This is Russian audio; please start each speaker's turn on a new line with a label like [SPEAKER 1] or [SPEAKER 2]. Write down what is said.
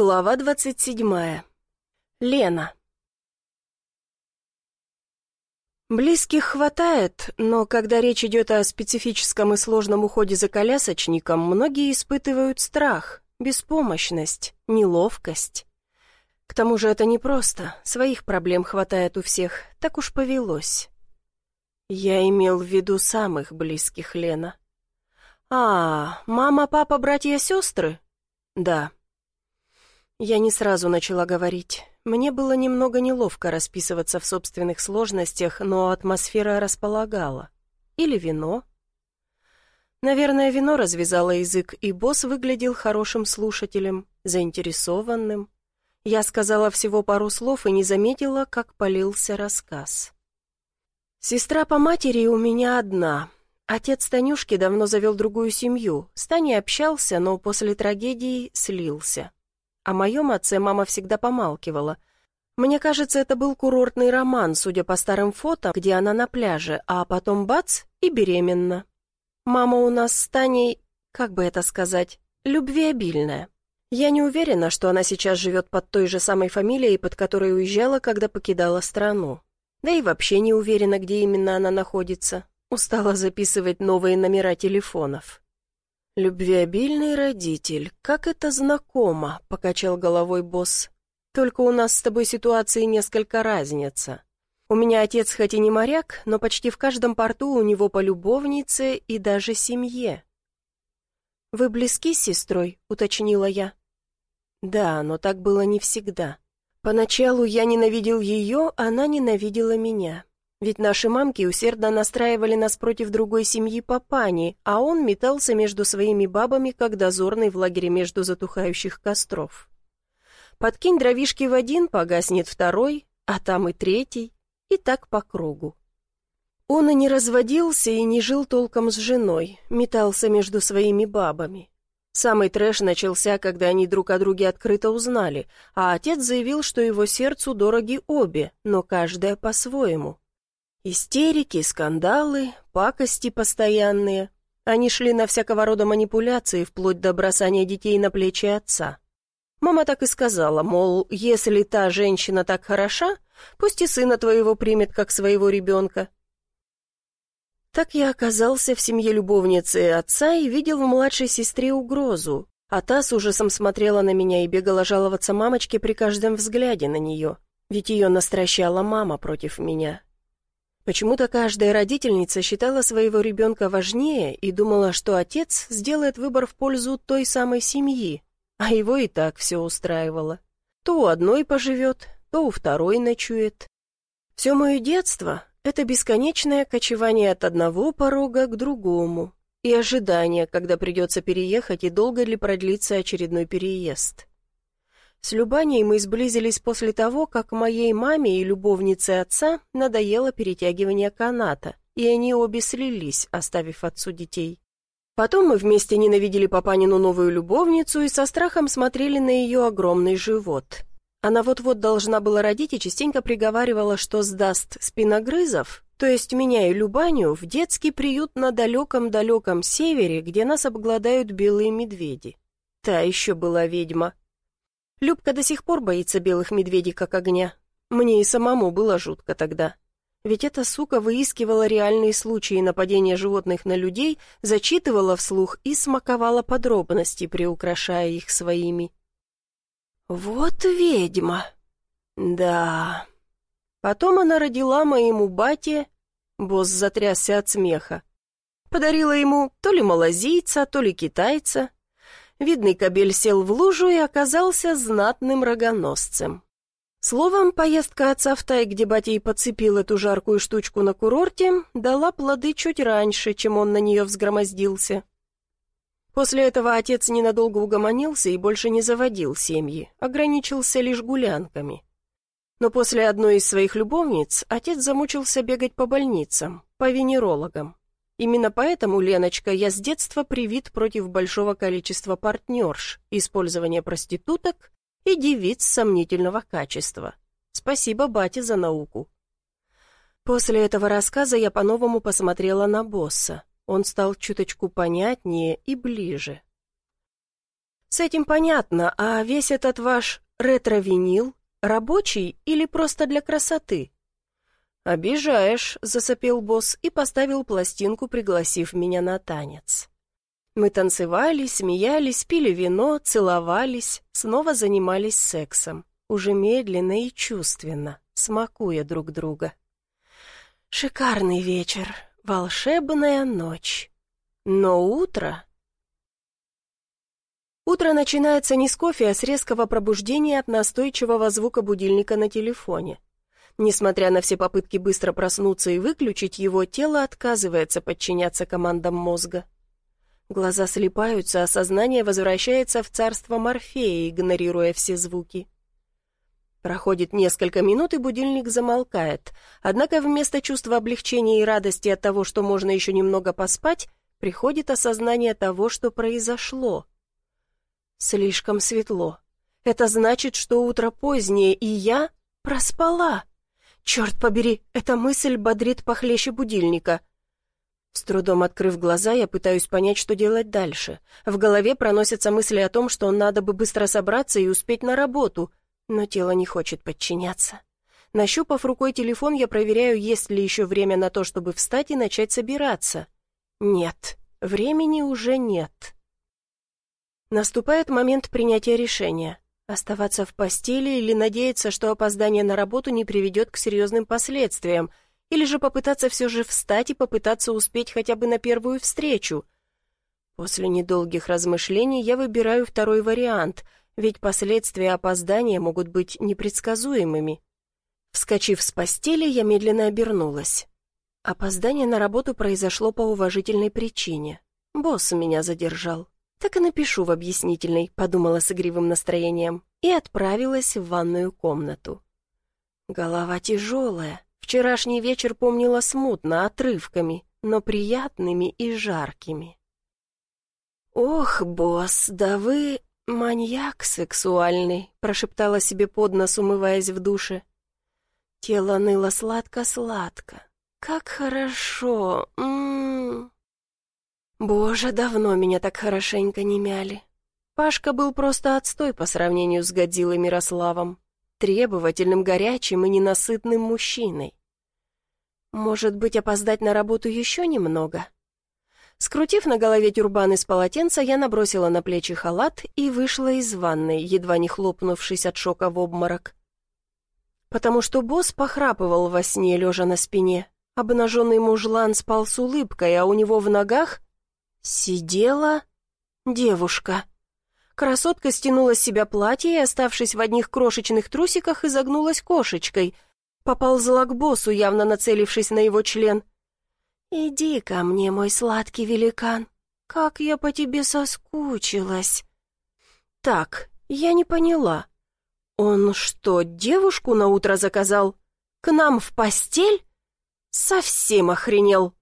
[SPEAKER 1] Глава двадцать седьмая. Лена. Близких хватает, но когда речь идет о специфическом и сложном уходе за колясочником, многие испытывают страх, беспомощность, неловкость. К тому же это непросто, своих проблем хватает у всех, так уж повелось. Я имел в виду самых близких, Лена. А, мама, папа, братья, сестры? Да. Я не сразу начала говорить. Мне было немного неловко расписываться в собственных сложностях, но атмосфера располагала. Или вино. Наверное, вино развязало язык, и босс выглядел хорошим слушателем, заинтересованным. Я сказала всего пару слов и не заметила, как полился рассказ. «Сестра по матери у меня одна. Отец Танюшки давно завел другую семью. С Таней общался, но после трагедии слился. О моем отце мама всегда помалкивала. Мне кажется, это был курортный роман, судя по старым фото, где она на пляже, а потом бац и беременна. Мама у нас с Таней, как бы это сказать, любвеобильная. Я не уверена, что она сейчас живет под той же самой фамилией, под которой уезжала, когда покидала страну. Да и вообще не уверена, где именно она находится. Устала записывать новые номера телефонов. «Любвеобильный родитель, как это знакомо», — покачал головой босс. «Только у нас с тобой ситуации несколько разница. У меня отец хоть и не моряк, но почти в каждом порту у него по любовнице и даже семье». «Вы близки с сестрой?» — уточнила я. «Да, но так было не всегда. Поначалу я ненавидел ее, она ненавидела меня. Ведь наши мамки усердно настраивали нас против другой семьи папани, а он метался между своими бабами, как дозорный в лагере между затухающих костров. Подкинь дровишки в один, погаснет второй, а там и третий, и так по кругу. Он и не разводился, и не жил толком с женой, метался между своими бабами. Самый трэш начался, когда они друг о друге открыто узнали, а отец заявил, что его сердцу дороги обе, но каждая по-своему. Истерики, скандалы, пакости постоянные. Они шли на всякого рода манипуляции, вплоть до бросания детей на плечи отца. Мама так и сказала, мол, если та женщина так хороша, пусть и сына твоего примет как своего ребенка. Так я оказался в семье любовницы отца и видел в младшей сестре угрозу, а та с ужасом смотрела на меня и бегала жаловаться мамочке при каждом взгляде на нее, ведь ее настращала мама против меня. Почему-то каждая родительница считала своего ребенка важнее и думала, что отец сделает выбор в пользу той самой семьи, а его и так все устраивало. То у одной поживет, то у второй ночует. Все мое детство — это бесконечное кочевание от одного порога к другому и ожидание, когда придется переехать и долго ли продлится очередной переезд. С Любаней мы сблизились после того, как моей маме и любовнице отца надоело перетягивание каната, и они обе слились, оставив отцу детей. Потом мы вместе ненавидели папанину новую любовницу и со страхом смотрели на ее огромный живот. Она вот-вот должна была родить и частенько приговаривала, что сдаст спиногрызов, то есть меня и Любаню, в детский приют на далеком-далеком севере, где нас обгладают белые медведи. Та еще была ведьма. Любка до сих пор боится белых медведей как огня. Мне и самому было жутко тогда. Ведь эта сука выискивала реальные случаи нападения животных на людей, зачитывала вслух и смаковала подробности, приукрашая их своими. «Вот ведьма!» «Да...» Потом она родила моему бате... Босс затрясся от смеха. Подарила ему то ли малазийца, то ли китайца. Видный кобель сел в лужу и оказался знатным рогоносцем. Словом, поездка отца в Тай, где батя и подцепил эту жаркую штучку на курорте, дала плоды чуть раньше, чем он на нее взгромоздился. После этого отец ненадолго угомонился и больше не заводил семьи, ограничился лишь гулянками. Но после одной из своих любовниц отец замучился бегать по больницам, по венерологам. Именно поэтому, Леночка, я с детства привит против большого количества партнерш, использования проституток и девиц сомнительного качества. Спасибо бате за науку. После этого рассказа я по-новому посмотрела на босса. Он стал чуточку понятнее и ближе. С этим понятно, а весь этот ваш ретро-винил рабочий или просто для красоты?» «Обижаешь», — засопел босс и поставил пластинку, пригласив меня на танец. Мы танцевали, смеялись, пили вино, целовались, снова занимались сексом, уже медленно и чувственно, смакуя друг друга. Шикарный вечер, волшебная ночь. Но утро... Утро начинается не с кофе, а с резкого пробуждения от настойчивого звука будильника на телефоне. Несмотря на все попытки быстро проснуться и выключить его, тело отказывается подчиняться командам мозга. Глаза слипаются, а сознание возвращается в царство Морфея, игнорируя все звуки. Проходит несколько минут, и будильник замолкает. Однако вместо чувства облегчения и радости от того, что можно еще немного поспать, приходит осознание того, что произошло. Слишком светло. Это значит, что утро позднее, и я проспала. Черт побери, эта мысль бодрит похлеще будильника. С трудом открыв глаза, я пытаюсь понять, что делать дальше. В голове проносятся мысли о том, что надо бы быстро собраться и успеть на работу, но тело не хочет подчиняться. Нащупав рукой телефон, я проверяю, есть ли еще время на то, чтобы встать и начать собираться. Нет, времени уже нет. Наступает момент принятия решения. Оставаться в постели или надеяться, что опоздание на работу не приведет к серьезным последствиям — или же попытаться все же встать и попытаться успеть хотя бы на первую встречу. После недолгих размышлений я выбираю второй вариант, ведь последствия опоздания могут быть непредсказуемыми. Вскочив с постели, я медленно обернулась. Опоздание на работу произошло по уважительной причине. Босс меня задержал. Так и напишу в объяснительной, подумала с игривым настроением, и отправилась в ванную комнату. Голова тяжелая, Вчерашний вечер помнила смутно, отрывками, но приятными и жаркими. «Ох, босс, да вы маньяк сексуальный», — прошептала себе под нос, умываясь в душе. Тело ныло сладко-сладко. «Как хорошо! М -м -м. Боже, давно меня так хорошенько не мяли. Пашка был просто отстой по сравнению с Годзиллой Мирославом, требовательным, горячим и ненасытным мужчиной. Может быть, опоздать на работу еще немного? Скрутив на голове тюрбан из полотенца, я набросила на плечи халат и вышла из ванной, едва не хлопнувшись от шока в обморок. Потому что босс похрапывал во сне, лежа на спине. Обнаженный мужлан спал с улыбкой, а у него в ногах сидела девушка. Красотка стянула с себя платье и, оставшись в одних крошечных трусиках, изогнулась кошечкой — Поползла к боссу, явно нацелившись на его член. «Иди ко мне, мой сладкий великан. Как я по тебе соскучилась!» «Так, я не поняла. Он что, девушку на утро заказал? К нам в постель? Совсем охренел!»